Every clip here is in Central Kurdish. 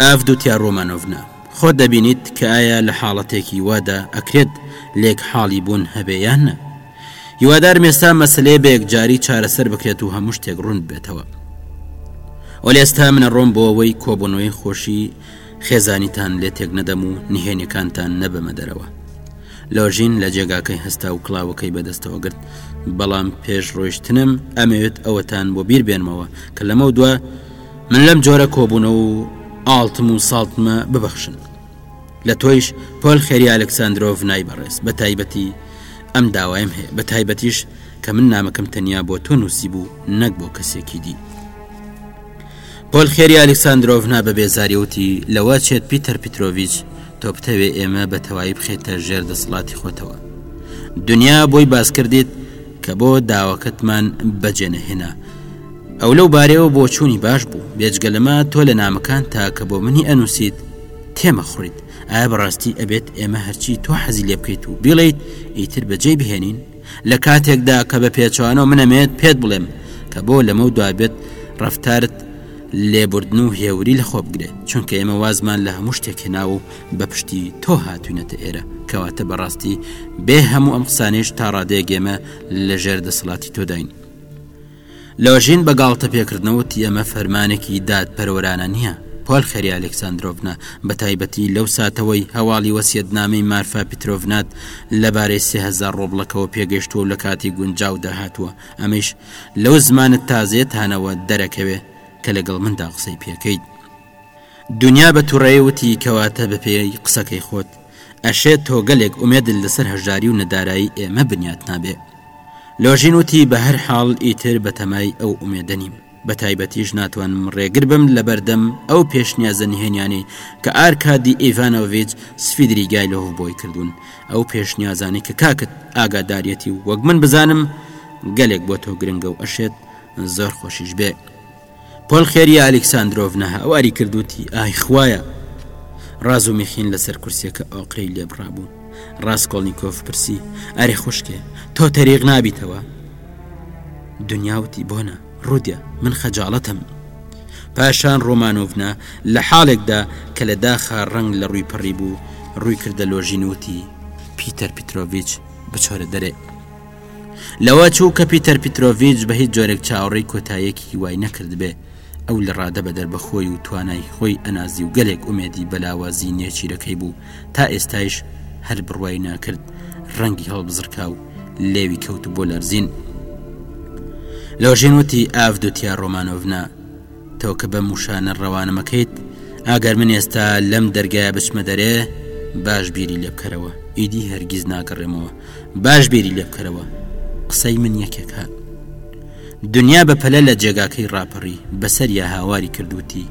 ئاڤدوتیا ڕۆمانۆڤنا، خۆت دەبینیت کە ئایا لە حاڵەتێکی وادا ئەکرێت لێکحاڵی بوون هەبێ یان نە؟ هیوادارم ئێستا مەسەلەیە بە یەکجاری چارەسەر بکرێت و هەموو شتێک ڕوون ببێتەوە. وەلێ ئێستا من ئەڕۆم بۆ ئەوەی کۆبوونەوەی خۆشی خێزانیتان لێ تێک نەدەم و نهێنیەکانتان نەبەمە دەرەوە. لۆژین لە جێگاکەی هەستا و کڵاوەکەی بەدەستەوە گرت، بەڵام پێش ڕۆیشتنم ئەمەوێت ئەوەتان بۆ بیر بێنمەوە کە لەمەو دوا، من لەم جۆرە کۆبوونەوە و ئاڵتم و ساڵتمە ببەخشن لە تۆیش پۆل خێری ئالکساندرۆڤ نای بەڕێز بە تایبەتی ئەم داوایم هەیە بە تایبەتیش کە من نامەکەم تەنیا بۆ تۆ نووسی بوو نەک بۆ کەسێکی دی پۆل خێری ئالکساندرۆڤ نا بە بێزاریوتی لەوە چێت پیتەر پیتۆڤچ تۆ بتەوێ ئێمە بە تەواوی بخێتە ژێر دەسڵاتی خۆتەوە دنیا بۆی باس کردیت کە بۆ داوەکەتمان بەجێ نەهێنا. ئەو لەو بارەیەوە بۆچوونی باش بوو، بێجگە لەمە تۆ لە نامەکانتا کە بۆ منی ئەنووسیت تێمەخوڕیت، ئایا بەڕاستی ئەبێت ئێمە هەرچی تۆ حەزی لێ بکەیت و بیڵێیت ئیتر بەجێی بهێنین؟ لە کاتێکدا کە بە پێچەوانەوە من ئەمەوێت پێت بڵێم کە بۆ لەمەودوا بێت ڕەفتارت لێبوردن و هێوری لەخۆ بگرێت، چونکە ئێمە وازمان لە هەموو شتێک هێناوە و بە پشتی تۆ هاتوینەتە ئێرە کەواتە بەڕاستی بێ هەموو ئەم قسانێش تا ڕادەیە گێمە لە ژێر دەسەڵاتی تۆداین لۆژین بە گاڵتە پێکردنەوە ئەمە فەرمانێکی داد پەرۆرانە نییە پۆل خەری ئەلکسسانندۆڤنا بە تایبەتی لەو ساتەوەی هەواڵی وەسیەتنامەی مارفا پیتۆڤنات لەبارەی سهزار ڕۆبلەکەەوە پێگەشتووە و لە کاتی گونجاودا هاتووە ئەمەش لەو زمانت تازێت هانەوە دەرەکەوێ کە لەگەڵ مندا قسەی پێکەیت دونیا بە توڕەیی وتی کەواتە بە پێی قسەکەی خۆت ئەشێ تۆ گەلێک ئومێدت لەسەر هەژاری و نەدارایی ئێمە بنیات نابێ لۆژین وتی بە هەر حاڵ ئیتر بە تەمای ئەو ئومێدە نیم بە تایبەتیش ناتوانم ڕێگر بم لە بەردەم ئەو پێشنیازە نهێنیانەی کە ئارکادی ئیڤانۆڤیچ سفیدریگایلۆڤ بۆی کردوون ئەو پێشنیازانەی کە کاکت ئاگاداریەتی و وەک من بزانم گەلێک بۆ تۆ گرنگە و ئەشێت زۆر خۆشیش بێ پۆلخێریا ئەلیکساندرۆڤنا هاواری کرد وتی ئای خوایە ڕاز و میخین لەسەر کورسیەکە ئۆقرەی لێبڕابوو ڕاستکۆڵنییکۆف پرسی ئەرێ خوشکێ تۆ تەریق نابیتەوە دنیاوتی بۆنە ڕودێ من خەجاڵەتم پاشان ڕۆمانۆڤنا لە حاڵێکدا کە لە داخا ڕنگ لە ڕووی پەڕی بوو ڕووی کردە لۆژینوتی پیتەر پیتۆڤچ بچۆرە دەرێ لەوە چوو کە پیتەر پیتۆڤیچ بە هیچ جۆرێک چاوەڕێی کۆتاییەکی وای نەکردبێ ئەو لە ڕادە بەدەر بە خۆی و توانای خۆی ئەنازی و گەلێک ئومێدی بە لاوازی نێچیرەکەی بوو تا ئێستایش هەر بڕوای ناکرد ڕەنگی هەڵبزڕکا و لێوی کەوت بۆ لەرزین لۆژین وتی ئاڤدۆتیا ڕۆمانۆڤنا تۆ کە بەم وشانە ڕەوانم ئەکەیت، ئەگەر من ئێستا لەم دەرگایە بچمە دەرێ، باش بیری لێ بکەرەوە، ئیدی هەرگیز ناگەڕێمەوە، باش بیری لێ بکەرەوە، قسەی من یەکێک هات. دنیا بە پەلە لە جێگاکەی ڕاپەڕی، بەسەریا هاواری کرد وتی،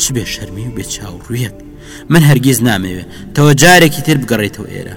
چ بێ شەرمی و بێ چاوڕوویەک، من هەرگیز نامەوێ، تۆ جارێکی تر بگەڕێیتەوە ئێرە.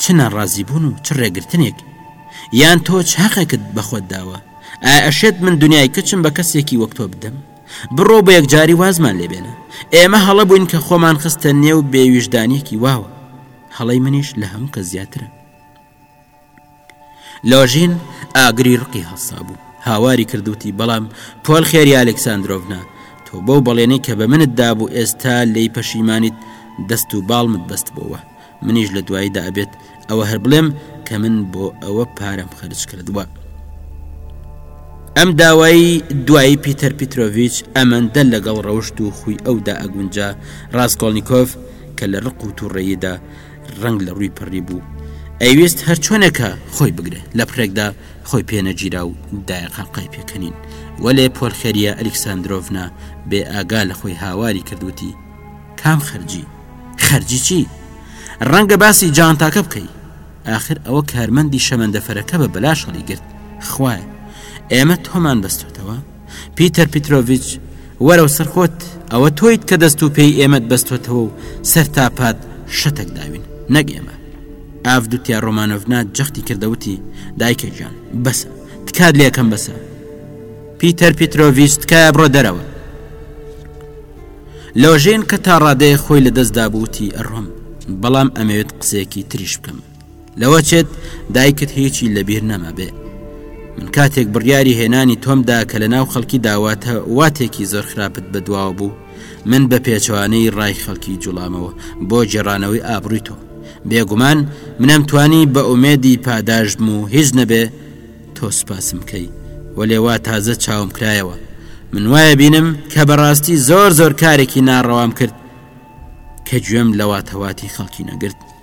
چ ناڕازیبوون و چ ڕێگرتنێک یان تۆ چ هەقێکت بەخۆت داوە ئایا ئەشێت من دنیای کچم بە کەسێکی وەک تۆ بدەم بڕۆ بە یەکجاری وازمان لێبێنە ئێمە هەڵە بووین کە خۆمان خستە نێو بێویژدانیەکی واوە هەڵەی منیش لە هەموو کە زیاترە لۆژین ئاگری ڕقی هەڵسابوو، هاواری کرد وتی، بەڵام پۆلخێری ئالێکساندرۆڤنا، تۆ بەو بەڵێنەی کە بە منت دابوو ئێستا لێی پەشیمانیت، دەست و باڵمت بەستبۆوە، منیش لە دواییدا ئەبێت ئەوە هەر بڵێم کە من بۆ ئەوە پارەم خەرج کردووە. ئەم داوای دوایی پیتەر پیترۆڤیچ ئەمەندە لەگەڵ ڕەوشت و خووی ئەودا ئەگونجا، ڕاسکۆڵنیکۆف کە لە ڕق و تووڕەییدا ڕەنگ لە ڕووی پڕی بوو ئەیویست هەر چۆنێکە خۆی بگرێ لە پرێکدا خۆی پێنەگیرا و دایە قەڵقای پێکەنین وەلێ پۆلخێریە ئەلیکساندرۆڤنا بێ ئاگا لە خۆی هاواری کردوتی کام خەرجی خەرجی چی ڕەنگە باسی جانتاکە بکەی آخر ئەوە کارمەندی شەمەندەفەرەکە بە بەلاش هەڵی گرت خوایە ئێمە تۆمان بەستوتەوە پیتەر پیترۆڤچ وەرەو سەرخۆت ئەوە تۆیت کە دەست و پێی ئێمەت بەستۆتەوە و سەر تاپات شەتەک داوین نەک ئێمە ئافدوتیا ڕۆمانۆڤنا جەختی کردەوتی دایکە گیان بەسە تکات لەکەم بەسە پیتەر پیترۆڤچ تکایە بڕۆ دەرەوە لۆژێن کە تا ڕادەیە خۆی لە دەستدا بووتی ئەڕۆم بەڵام ئەمەوێت قسەیەکی تریش بکەم لەوە چێت دایکت هیچی لەبیر نەمابێ من کاتێک بڕیاری هێنانی تۆمدا کە لە ناو خەڵکی داواتە واتێکی زۆر خراپت بەدواوە بوو من بە پێچوانەی ڕای خەڵکی جوڵامەوە بۆ جێرانەوەی ئابرووی تۆ بێگومان منم توانی بە ئومێدی پاداشتم و هیچ نەبێ تۆ سوپاسم بکەی وەلێوا تازە چاوم کرایەوە من وایە بینم کە بەڕاستی زۆر زۆر کارێکی ناڕەوام کرد کە گوێم لەواتەواتی خەڵکی نەگرت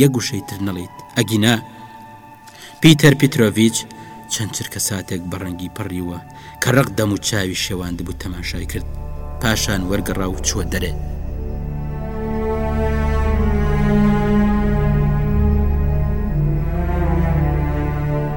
یەک وشەی تر نەڵێیت ئەگینا. پیتەر پیترۆڤیچ چەند چرکەساتێک بە ڕەنگی پەڕیوە کە ڕەق دەم و چاوی شێواندبوو تەماشای کرد پاشان وەرگەڕا و چووە دەرێ.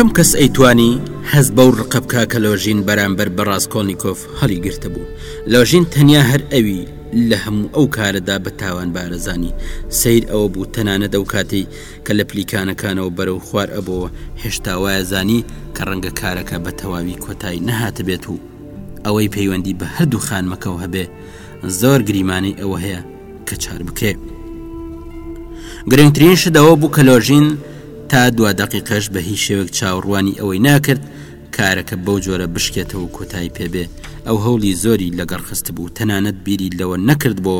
کەم کەس ئەیتوانی حەز بەو ڕقە بکە کە لۆژین بەرامبەر بە ڕاستکۆنییکۆف هەڵی گرتە بوو لۆژین تەنیا هەر ئەوی لە هەموو ئەو کارەدا بە تاوان بارەزانی سیر ئەوە بوو تەنانەت ئەو کاتی کە لە پلیکانەکانەوە بەرەو خوار ئەبۆوە هێشتا وایە زانی کە ڕەنگە کارەکە بە تەواوی کۆتای نەهاتبێت و ئەوەی پەیوەندی بە هەردوو خانمەکەەوە هەبێ زۆر گریمانەی ئەوە هەیە کە چار بکرێ گرنگترین شدەوە بوو کە لۆژین تا دوا دەقیقەش بە هیچ شێوێک چاوڕوانی ئەوەی ناکرد کارەکە بەو جۆرە بشکێتەوە کۆتایی پێبێ ئەو هەوڵی زۆری لەگەڕ خست بوو تەنانەت بیری لەوە نەکرد بۆ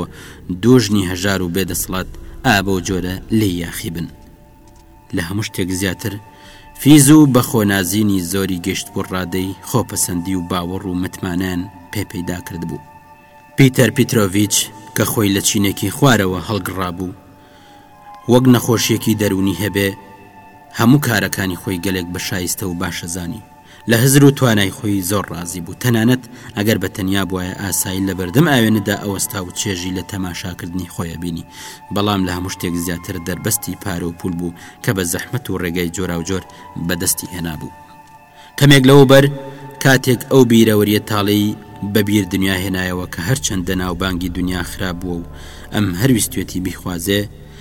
دوژنی هەژار و بێ دەسڵات ئا بەو جۆرە لێی یاخی بن. لە هەموو شتێک زیاتر فیزو و بەخۆنازینی زۆری گەشتبوو ڕادەی خۆپەسەندی و باوەڕ و متمانەیان پێ پەیدا کردبوو. پیتەر پیترۆڤیچ کە خۆی لە چینێکی خوارەوە هەڵگڕابوو، وەک نەخۆشیەکی دەروونی هەبێ، هەموو کارەکانی خۆی گەلێک بە شایستە و باشەزانی. لە هزر و توانای خۆی زۆر ڕازی بوو، تەنانەت ئەگەر بە تەنیا بوایە ئاسایی لە بەردەم ئاوێنەدا ئەوەستا و چێژی لە تەماشاکردنی خۆی ئەبینی، بەڵام لە هەموو شتێک زیاتر دەربەستی پارە و پوول بوو کە بە زەحمەت و ڕێگای جۆراوجۆر بەدەستی هێنابوو. کەمێک لەوەوبەر، کاتێک ئەو بیرەوەرییە تاڵەی بە بیر دنیا هێنایەوە کە هەرچەندە ناوبانگی دنیا خراپ بووە و ئەم هەر ویستوێتی بیخوازێ،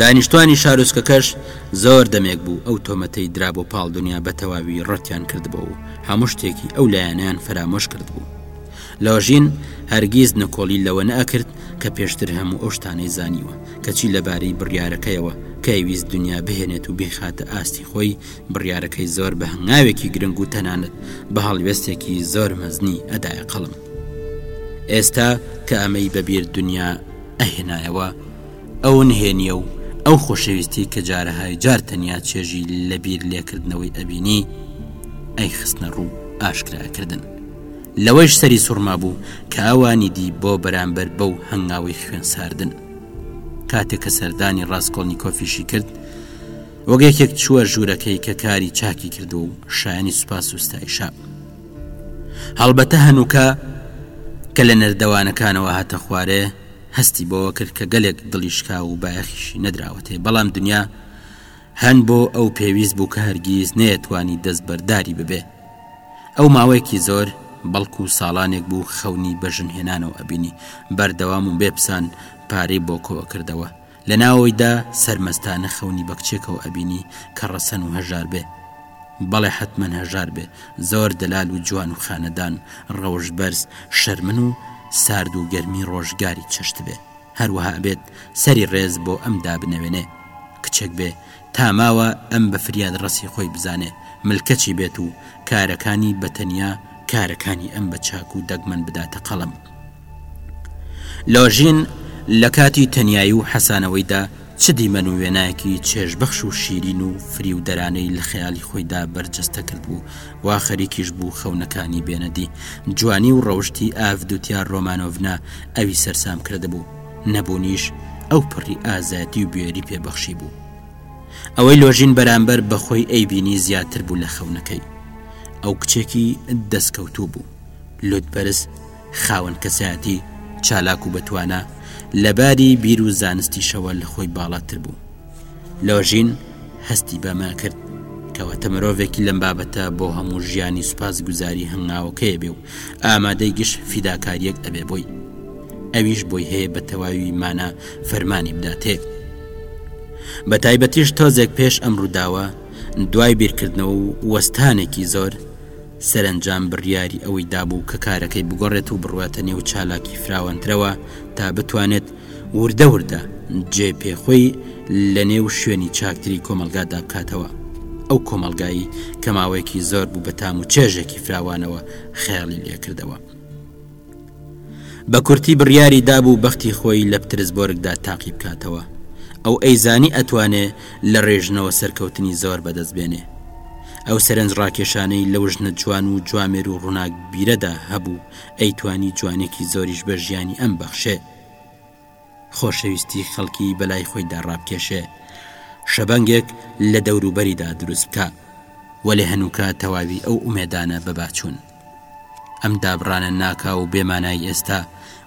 دانیشتوانی شارۆچکەکەش زۆر دەمێک بوو ئەو تۆمەتەی درا بۆ پاڵ دنیا بە تەواوی ڕەتیان کردبوو و هەموو شتێکی ئەو لایەنیان فەرامۆش کردبوو لۆژین هەرگیز نکۆڵی لەوە نەکرد کە پێشتر هەموو ئەو شتانەی زانیوە کەچی لەبارەی بڕیارەکەیەوە کەویست دنیا بهێنێت و بخاتە ئاستی خۆی بڕیارەکەی زۆر بە هەنگاوێکی گرنگ و تەنانەت بە هەڵوێستێکی زۆر مەزنی ئەدایە قەڵم ئێستا کە ئەمەی بەبیر دنیا ئەهێنایەوە ئەو نهێنیە و ئەو خۆشەویستی کە جارەهای جار تەنیا چێژی لە بیر لێکردنەوەی ئەبینی ئەی خستنە ڕوو ئاشکراکردن لەوەیش سەری سوڕما بوو کە ئەوانی دی بۆ بەرامبەر بەو هەنگاوی خوێن ساردن کاتێک کە سەردانی ڕاستکۆڵنییکۆفیشی کرد وەگەکێک چووە ژوورەکەی کە کاری چاکی کردو و شایانی سوپاس وستایشە هەڵبەتە هەنووکە کە لە نەردەوانەکانەوە هاتە خوارێ، هەستی بەوە کرد کە گەلێک دڵی شکاو و بایەخیشی نەدراوەتێ، بەڵام دنیا هەن بۆ ئەو پێویست بوو کە هەرگیز نەیەتوانی دەستبەرداری ببێ. ئەو ماوەیەکی زۆر، بەڵکوو ساڵانێک بوو خەونی بەژن هێنانەوە ئەبینی، بەردەوام و بێپسان پارەی بۆ کۆ ئەکردەوە، لە ناوەوەیدا سەرمەستانە خەونی بە کچێکەوە ئەبینی کە ڕەسەن و هەژار بێ. بەڵێ حەتمەن هەژار بێ، زۆر دەلال و جوان و خانەدان، ڕەوشت بەرز، شەرمن و سارد و گەرمی ڕۆژگاری چەشتبێ. هەروەها ئەبێت سەری ڕێز بۆ ئەم دابنەوێنێ. کچێک بێ تا ماوە ئەم بە فریاد ڕەسی خۆی بزانێ، ملکەچی بێت و کارەکانی بە تەنیا، کارەکانی ئەم بە چاک و دەگمەن بداتە قەڵەم. لۆژین لە کاتی تەنیایی و حەسانەوەیدا چ دیمەن و وێنایەکی چێژبەخش و شیرین و فریودەرانەی لە خەیالی خۆیدا بەرجەستە کردبوو وا خەریکیش بوو خەونەکانی بێنە دی، جوانی و ڕەوشتی ئاڤدوتیا ڕۆمانۆڤنا ئەوی سەرسام کردبوو، نەبوونیش ئەو پڕی ئازادی و بوێری پێ بەخشیبوو. ئەوەی لۆژین بەرامبەر بە خۆی ئەیبینی زیاتر بوو لە خەونەکەی. ئەو کچێکی دەستکەوتوو بوو، لووتبەرز، خاوەن کەسایەتی چالاک و بەتوانا لە باری بیر و زانستیشەوە لە خۆی باڵاتر بوو لۆژین هەستی بەمە کرد کەواتە مرۆڤێکی لەم بابەتە بۆ هەموو ژیانی سوپاس گوزاری هەنگاوەکەیە بێ و ئامادەی گشت فیداکاریەک ئەبێ بۆی ئەویش بۆی هەیە بە تەواوی مانە فەرمانی بداتێ بە تایبەتیش تۆزێک پێش ئەم ڕووداوە دوای بیرکردنەوە و وەستانێکی زۆر سەرەنجام بڕیاری ئەوەی دابوو کە کارەکەی بگۆڕێت و بڕواتە نێو چالاکی فراوانترەوە تا بتوانێت وردە وردە جێ پێ خۆی لە نێو شوێنی چاکتری کۆمەلگادا بکاتەوە ئەو کۆمەلگایی کە ماوەیەکی زۆر بوو بە تام و چێژێکی فراوانەوە خەیاڵی لێکردەوە. بە کورتی بڕیاری دابوو بەختی خۆی لە پترسبۆرگدا تاقی بکاتەوە، ئەو ئەیزانی ئەتوانێ لە رێژنەوە سەرکەوتنی زۆر بەدەست بێنێ. ئەو سەرنج راکێشانەی لەو ژنە جوان و جوامێر و رووناکبیرەدا هەبوو ئەیتوانی جوانێکی زۆریش بە ژیانی ئەم بەخشێ. خۆشەویستی خەڵکی بەلای خۆیدا ڕابکێشێ شەبەنگێک لە دەوروبەریدا دروست بکە وەلێ هەنووکە تەواوی ئەو ئومێدانە بەباچوون ئەم دابڕانە ناکا و بێمانای ئێستا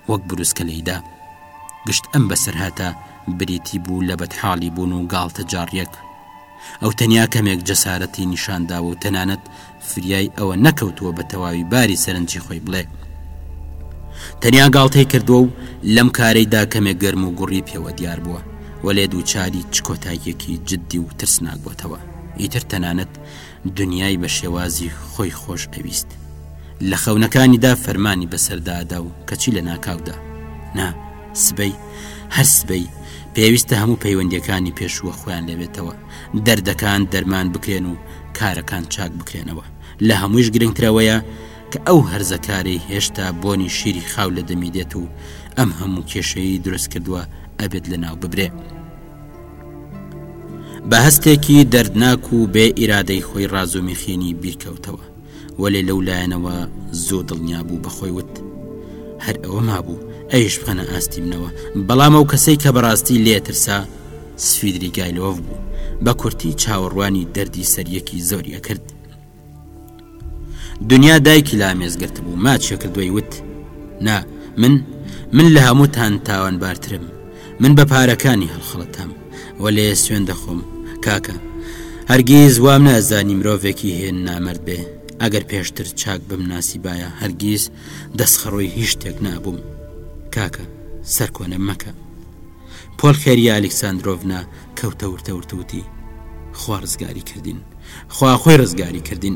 وەک بروسکە لێیدا گشت ئەم بەسەرهاتە بریتی بوو لە بەدحاڵی بوون و گاڵتە جاڕیەک ئەو تەنیا کەمێک جەسارەتی نیشانداوە و تەنانەت فریای ئەوە نەکەوتووە بە تەواوی باری سەرنجی خۆی بڵێ تەنیا گاڵتەی کردووە و لەم کارەیدا کەمێک گەرم و گوڕی پێوە دیار بووە وەلێ دووچاری چ کۆتاییەکی جددی و ترسناک بۆتەوە ئیتر تەنانەت دنیای بە شێوازی خۆی خۆش ئەویست لە خەونەکانیدا فەرمانی بەسەردادا و کەچی لە ناکاودا نا سبەی هەر سبەی پێویستە هەموو پەیوەندەکانی پێشووە خۆیان لەبێتەوە دەردەکان دەرمان بکرێن و کارەکان چاک بکرێنەوە، لە هەموویش گرنگتر ئەوەیە کە ئەو هەرزەکارەی هێشتا بۆنی شیری خاو لە دەمی دێت و ئەم هەموو کێشەیەی دروست کردووە ئەبێت لەناو ببرێ. بە هەستێکی دەردناک و بێ ئیرادەی خۆی ڕازومیخینی بیرکەوتەوە. وەلێ لەو لایەنەوە زۆ دڵنیا بوو بە خۆی وت هەر ئەوە مابوو ئەویش بخەنە ئاستی منەوە بەڵام ئەو کەسەی کە بەڕاستی لێترسا سفیدری گایلۆڤ بوو بە کورتی چاوەڕوانی دەردی سەریەکی زۆری ئەکرد دنیا دایکی لا مێزگرت بوو ماچەکە دوای وت نا من من لە هەمووتان تاوان بارترم من بە پارەکانی هەڵخڵەتام وە لێ سوێن دەخۆم کاکە هەرگیز وام نازانی مرۆڤێکی هێن نامرد بێ ئەگەر پێشتر چاک بم ناسی باە هەرگیز دەستخەڕۆی هیچ شتێک نابووم کاکە سەرکۆنە مەکە پۆل خێری ئالیکساندرۆڤنا کەوتە ورتەورتوتی خوارزگاری کردین خواخۆی ڕزگاری کردین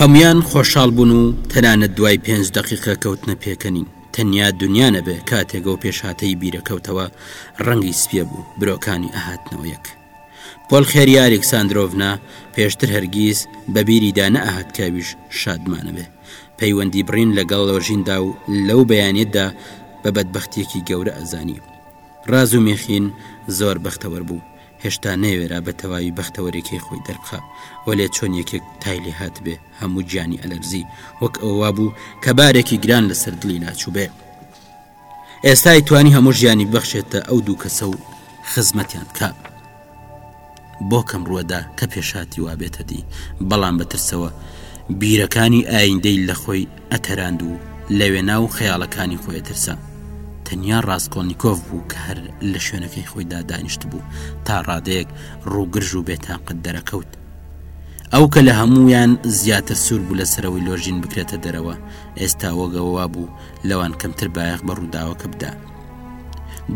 هەموان خۆشحاڵ بوون و تەنانەت دوای پێنج دەقیقە کەوتنە پێکەنین تەنیا دونیا نەبێ کاتێک ئەو پێشهاتەی بیرە کەوتەوە ڕەنگی سپیە بوو برۆکانی ئەهاتنەوە یەک پۆل خێری ئالیکساندرۆڤنا پێشتر هەرگیز بە بیریدا نەهات کەویش شادمانەبێ پەیوەندی بڕین لەگەڵ لۆژیندا و لەو بەیانێتدا بە بەدبختیەکی گەورە ئەزانی ڕاز و مێخین زۆر بەختەوەر بوو هێشتا نەیوێرا بە تەواوی بەختەوەرێکی خۆی دەربخە وەلێ چۆن یەکێک تای لێ هاتبێ هەموو گیانی ئەلەرزی وەک ئەووا بوو کە بارێکی گران لەسەر دڵی لاچوبێ ئێستای توانی هەموو ژیانی بەخشێتە ئەو دوو کەسە و خزمەتیان بکە بۆ کەم ڕووەدا کە پێشاتی وابێتە دی بەڵام بەترسەوە بیرەکانی ئایندەی لە خۆی ئەتراند و لەوێ ناو خەیاڵەکانی خۆی ئەترسا. تەنیا ڕاسکۆڵنیکۆف بوو کە هەر لە شوێنەکەی خۆیدا دانیشتبوو، تا ڕادەیەک ڕووگرژ و بێتاقەت دەرەکەوت. ئەو کە لە هەموویان زیاتر سوور بوو لەسەرەوەی لۆژین بکرێتە دەرەوە، ئێستا وەگەوە وابوو لەوان کەمتر بایەخ بە ڕووداوەکە بدا.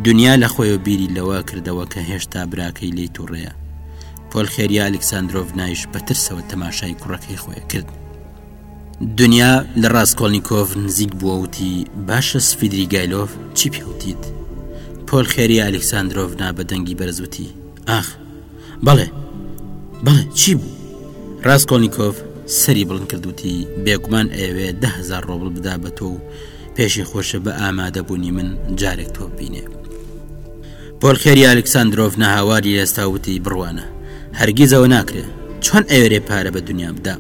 دنیا لە خۆیەوە بیری لەوە کردەوە کە هێشتا براکەی لێی تووڕەیە. پۆلخێریا ئەلیکساندرۆڤنایش بە ترسەوە تەماشای کوڕەکەی خۆی کرد. دنیا لە ڕاستکۆلنییکۆڤ نزیک بووە وتی باشە سفیدری گایلۆڤ چی پێوتیت پۆل خێری ئەلکسسانندرۆڤ نا بە دەنگی بەرزوتی ئاخ بەڵێ بەڵێ چی بوو ڕاستکۆلنییکۆڤ سەری بڵند کردوتی بێگومان ئەوێ دههزار ڕۆبل بدا بە تۆ و پێشی خۆشە بە ئامادەبوونی من جارێک تۆ بینێ پۆل خێری ئەلکسسانندرۆڤ نەهاواری ئێستا وتی بڕوانە هەرگیزەوە ناکرێ چۆن ئەوێرێ پارە بە دنیا بدا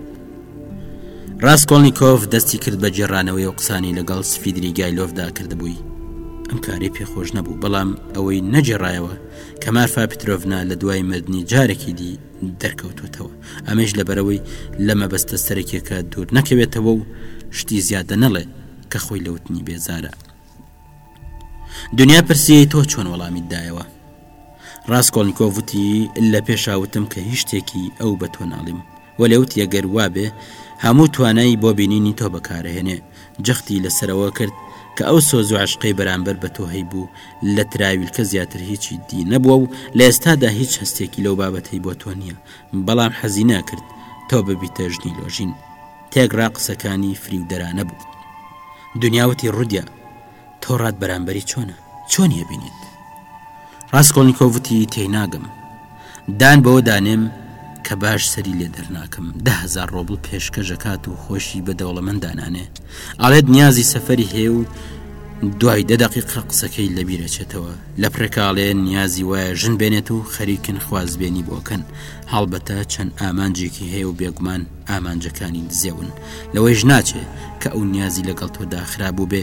ڕاستکۆڵنییکۆڤ دەستی کرد بە گێڕانەوەی و قسانی لەگەڵ سفیدری گایلۆڤدا کردبووی ئەم کاری پێخۆش نەبوو بەڵام ئەوەی نەجێڕایەوە کە مارفا پترۆڤنا لە دوای مردنی جارێکی دی دەرکەوتوتەوە ئەمەش لەبەرەوەی لە مەبەستە سەرەکیەکە دوور نەکەوێتەوە و شتی زیادە نەڵێت کە خۆی لەوتنی بێزارە دنیا پرسیی تۆ چۆن وەڵامی دایەوە ڕاسکۆلنیکۆڤ وتی، لە پێشا وتم کە هیچ شتێکی ئەو بە تۆ ناڵیم. وەلێ وتیە گەر وابێ، هەموو توانای بۆ بینینی تۆ بەکارهێنێ. جەختی لە سەرەوە کرد کە ئەو سۆز و عەشقەی بەرامبەر بە تۆ هەیبوو، لە تراویلکە زیاتر هیچی دی نەبووە و لە ئێستادا هیچ هەستێکی لەو بابەتەی بۆ تۆ نییە، بەڵام حەزی ناکرد تۆ ببیتە ژنی لۆژین. تێگڕا قسەکانی فریودەرانە بوو. دونیا وتی، ڕودیا! تۆ ڕات بەرامبەری چۆنە چۆنی ئەبینیت ڕاستکۆڵنیکۆڤ وتی تێیناگەم دان بەوە دانێم کە باش سەری لێ دەرناکەم ده هزار ڕۆبڵ پێشکەش دەکات و خۆشی بە دەوڵەمەند دانانێ ئاڵێت نیازی سەفەری هەیە و دوای دە دەقیقە قسەکەی لەبیرەچێتەوە لە پرێکاڵێ نیازی وایە ژن بێنێت و خەریکن خوازبێنی بۆکەن هەڵبەتە چەند ئامانجێکی هەیە و بێگومان ئامانجەکانی دزێون لەوەیش ناچێ کە ئەو نیازی لەگەڵ تۆدا خرابوو بێ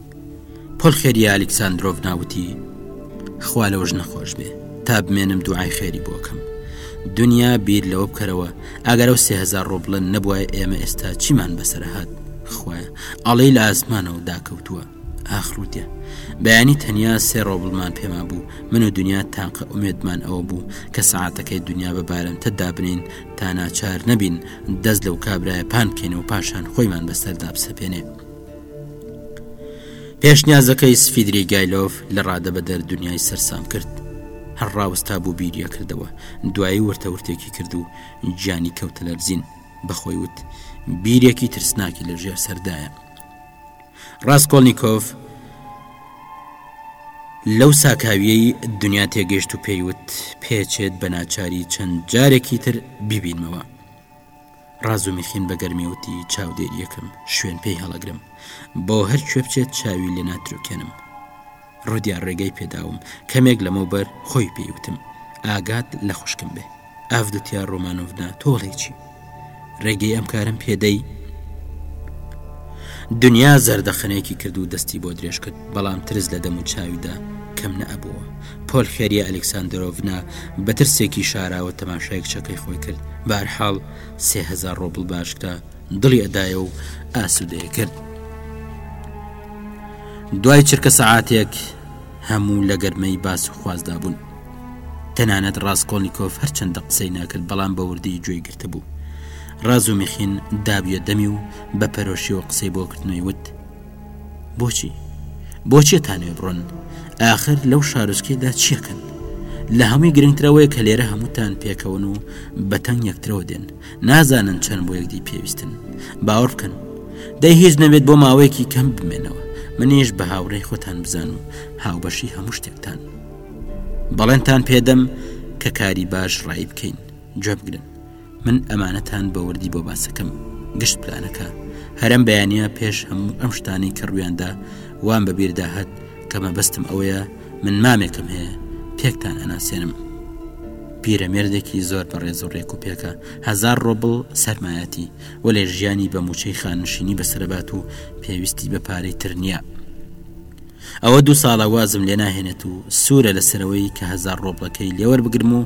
پۆلخێریا ئەلیکساندرۆڤنا وتی، خوا لەو ژنە خۆش بێ، تا بمێنم دوعای خێری بۆ کەم. دنیا بیر لەوە بکەرەوە، ئەگەر ئەو سێ هەزار ڕۆبڵە نەبوایە ئێمە ئێستا چیمان بەسەرهات؟ خوایە، ئەڵێی لە ئاسمانەوە داکەوتووە. ئاخ ڕودیا، بەیانی تەنیا سێ ڕۆبڵمان پێ مابوو، من و دنیا تاقە ئومێدمان ئەوە بوو کە سەعاتەکەی دنیا بە بارمتە دابنێین تا ناچار نەبین دەست لەو کابرایە پان بکەین و پاشان خۆیمان بەسەردا بسەپێنێ. پێشنیازەکەی سفیدری گایلۆف لە ڕادەبەدەر دنیای سەرسام کرد هەر ڕاوستا بوو بیریە کردەوە دوایی ورتەورتێکی کرد و گیانی کەوتە لەرزین بەخۆی وت بیرێکی ترسناکی لە ژێر سەردایە ڕاستکۆلنییکۆف لەو ساکاویەی دنیا تێگەشت و پێیوت پێچێت بە ناچاری چەند جارێکی تر ببینمەوە ڕازومیخین بە گەرمی وتی، چاودێرییەکەم، شوێن پێی هەڵەگرم، بۆ هەر کوێ بچێت چاوی لێ ناتروکێنم. ڕودیا ڕێگەی پێداوم، کەمێک لەمەوبەر خۆی پێی وتم، ئاگات لە خوشکم بێ. ئاڤدوتیا ڕۆمانۆڤنا تۆ وەڵی چی؟ ڕێگەی ئەم کارەم پێ دەی؟ دنیا زەردەخەنەیەکی کرد و دەستی بۆ درێژ کرد، بەڵام ترس لە دەم و چاویدا کەم نەئەبووە. پۆلخێریا ئەلکسندرۆڤنا بە ترسێکی شاراوە تەماشای کچەکەی خۆی کرد بارحاڵ سێ هزار ڕۆبل باشکرا دڵی ئەدایە و ئاسوودەیە کرد دوای چرکە سەعاتێک هەموو لە گەرمەی باس و خوازدا بوون تەنانەت ڕاستکۆڵنییکۆف هەرچەندە قسەی ناکرد بەڵام بە وردی گوێی گرتە بوو ڕاز و میخین دابیە دەمی و بە پەرۆشیەوە قسەی بۆ کردنەوەی وت بۆچی؟ بۆ چیە تا نوێ بڕۆن؟ ئاخر لەو شارۆچکەیەدا چیەکەن؟ لە هەمووی گرنگترەوەی کە لێرە هەمووتان پێکەوەن و بەتەنگ یەکترەوە دێن نازانن چەند بۆ یەکدی پێویستن باوەڕ بکەن دەی هیچ نەبێت بۆ ماوەیەکی کەم بمێنەوە منیش بە هاوڕێی خۆتان بزان و هاوبەشی هەموو شتێکتان بەڵێنتان پێدەم کە کاری باش ڕای بکەین جوێ بگرن من ئەمانەتان بە وردی بۆ باسەکەم گشت پلانەکە هەرم بەیانە پێش هەموو ئەم شتانی کە ڕویاندا وان بە بیردا هەت کە مەبەستم ئەوەیە من مامێکم هەیە پێکتان ئەناسێنم پیرە مێردێکی زۆر بە ڕێز و ڕێک و پێکە هزار ڕۆبڵ سەرمایەتی وەلێ ژیانی بە موچەی خانشینی بەسرەبات و پێویستی بە پارەی تر نییە ئەوە دوو ساڵە وازم لێ ناهێنێت و سوورە لەسەرەوەی کە هزار ڕۆبڵەکەی لێوەربگرم و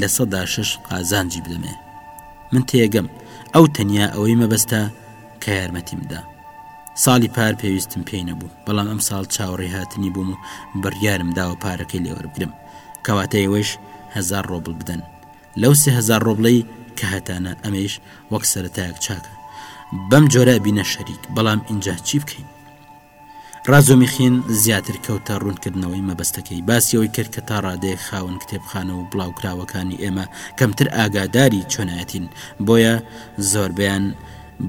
لە سەدا شەش قازانجی بدەمێ من تێگەم ئەو تەنیا ئەوەی مەبەستە کە یارمەتیم بدا ساڵی پار پێویستم پێی نەبوو بەڵام ئەم ساڵ چاوەڕی هاتنی بووم و بڕیارم داوە پارەکەی لێوەربگرم کەواتە ئێوەش هزار ڕۆبل بدەن لەو سهزار ڕۆبڵی کە هەتانە ئەمەیش وەک سەرەتایەک چاکە بەم جۆرە بینە شەریک بەڵام ئینجا چی بکەین رازۆمیخین زیاتر کەوتە روونکردنەوەی مەبەستەکەی، باسی ئەوەی کرد کە تا رادەیەک خاوەن کتێبخانە و بڵاوکراوەکانی ئێمە کەمتر ئاگاداری چۆنایەتین، بۆیە زۆربەیان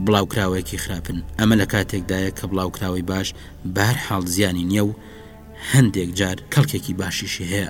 بڵاوکراوەیەکی خراپن. ئەمە لە کاتێکدایە کە بڵاوکراوەی باش بەهەرحاڵ زیانی نییە و هەندێک جار کەڵکێکی باشیشی هەیە.